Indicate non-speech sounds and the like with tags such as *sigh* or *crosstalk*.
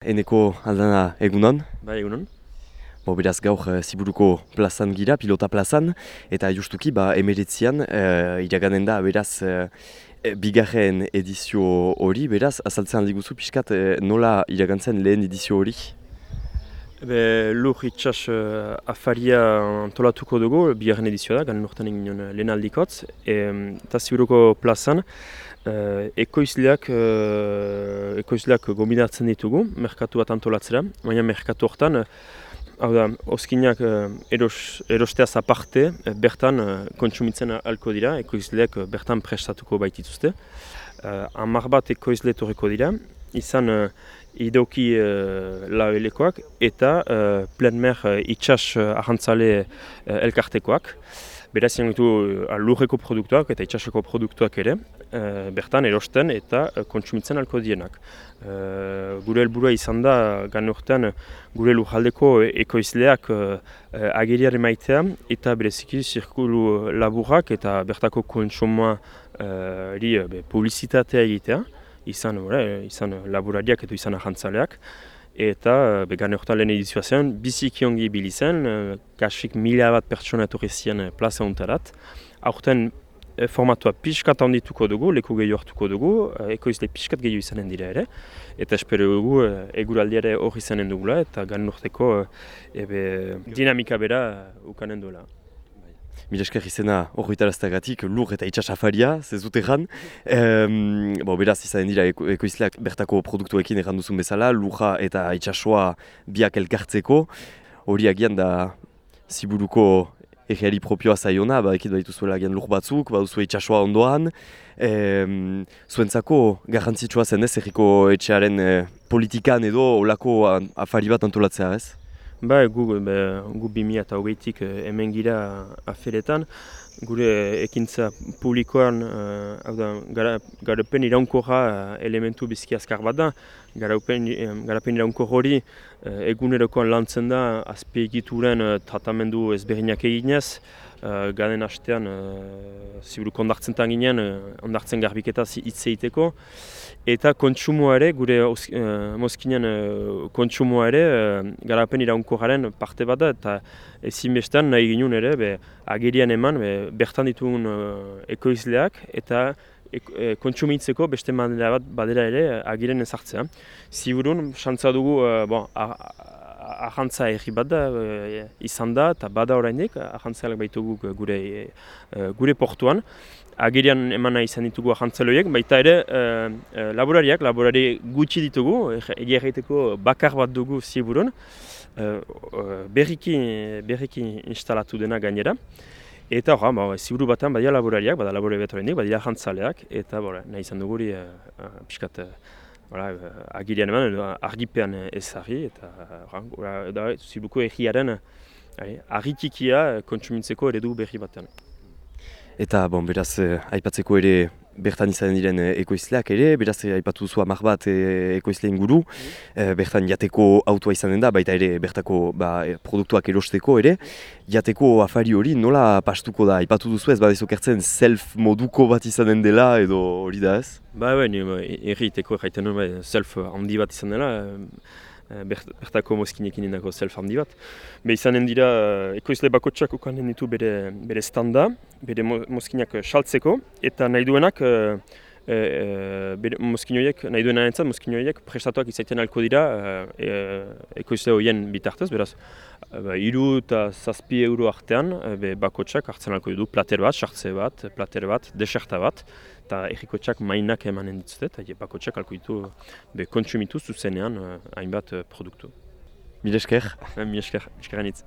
Eneko aldana egunon, Bai, egunon. bo beraz gaur eh, Ziburuko plazan gira, pilota plazan, eta justuki ba emeretzian uh, iraganen da beraz uh, bigarren edizio hori, beraz azaltzen diguzu pixkat eh, nola iragantzen lehen edizio hori? Ebe, lur itxas uh, afaria antolatuko dugu, bigarren edizioa da, garen urtean egin lehen aldikotz. E, eta Ziburuko plazan, uh, ekoizleak, uh, ekoizleak gombinatzen ditugu, merkatu bat antolatzera, baina merkatu hortan, hau da, oskinak uh, eros, erosteaz aparte, uh, bertan uh, kontsumitzen alko dira, ekoizleak uh, bertan prestatuko baitituzte. Uh, Amar bat ekoizle etorriko dira, izan uh, idoki uh, laoelekoak eta uh, plenmer uh, itxas uh, ahantzale uh, elkartekoak. Beraz, izan ditu uh, lurreko produktuak eta itxaseko produktuak ere, uh, bertan erosten eta uh, kontsumitzen alko dienak. Uh, gure helburua izan da, gan urtean, gure lurraldeko ekoizleak uh, ageriare maitea eta bereziki zirkulu laburrak eta bertako kontsumoa be, publizitatea egitea izan, bora, izan laborariak edo izan ahantzaleak. Eta began horretan lehen edizioa zen, biziki ongi ibili zen, kasik mila bat pertsona etorri ziren plaza untarat. Aurten e, formatua pixkat handituko dugu, leku gehiago hartuko dugu, ekoizle pixkat gehiago izanen dira ere. Eta espero dugu eguraldiare hori izanen dugula eta gan urteko ebe, dinamika bera ukanen duela. Mila esker izena horretaraztagatik lur eta itxas afaria, ez dut erran. Ehm, bo, beraz izan dira eko, ekoizleak bertako produktuekin erran duzun bezala, lurra eta itxasua biak elkartzeko. Hori agian da ziburuko egeari propioa zaiona, ba, ekit baitu zuela agian lur batzuk, ba, duzu itxasua ondoan. Ehm, zuentzako garrantzitsua zen ez, erriko etxearen eh, politikan edo olako afari bat antolatzea ez? Ba, gu, be, gu bimia eta hogeitik hemen gira aferetan, gure ekintza publikoan, uh, hau da, gara, garapen iraunkorra elementu bizki azkar bat da, garapen, garapen iraunkor hori uh, egunerokoan lantzen da azpiegituren uh, tratamendu ezberdinak eginez, Uh, garen hastean, uh, ziburuk ondartzen ginen, uh, ondartzen garbiketa hitz. Eta kontsumoa ere, gure uh, mozkinen uh, kontsumoa ere, uh, garapen iraunkorraren parte bat da, eta ezin bestean nahi ginen ere, be, agerian eman, be, bertan ditugun uh, ekoizleak, eta e, kontsumitzeko beste manera bat badera ere agiren ezartzea. Ziburun, xantza dugu, uh, bon, ahantza erri bat da, e, izan da, eta bada orainik, ahantzalak baitugu gure, e, gure portuan. Agerian emana izan ditugu ahantzaloiek, baita ere e, e, laborariak, laborari gutxi ditugu, egia egiteko bakar bat dugu ziburun, e, berriki, berriki instalatu dena gainera. Eta hori, ba, ziburu batan badia laborariak, bada laborari bat horrendik, badia ahantzaleak, eta bora, nahi izan dugu hori, e, piskat, Voilà, agirian eman, argipean ezari, eta uh, da, zibuko egiaren argitikia kontsumintzeko eredu berri batean. Eta, bon, beraz, eh, aipatzeko ere bertan izan diren ekoizleak ere, beraz, aipatu duzu amak bat eh, ekoizleen guru, mm. bertan jateko autoa izanen da, baita ere bertako ba, produktuak erosteko ere, jateko afari hori nola pastuko da, aipatu duzu ez, badezu kertzen self moduko bat izanen dela edo hori da ez? Ba, ba, erriteko erraiten bai, self handi bat izan dela, Eh, bertako mozkinekin indako self handi bat. Be izanen dira, eh, ekoizle bakotxak ukanen ditu bere, bere standa, bere mozkinak saltzeko, eta nahi duenak, e, e, mozkinoiek, nahi duen arentzat, mozkinoiek prestatuak izaiten alko dira e, ekoizle horien bitartez, beraz, ba, iru eta zazpi euro artean, be, bakotxak hartzen alko ditu plater bat, sartze bat, plater bat, deserta bat, eta errikotxak mainak emanen dituzte, eta bakotxak alko ditu be, kontsumitu zuzenean hainbat produktu. Mil esker. *laughs* Mil esker, eskeranitz.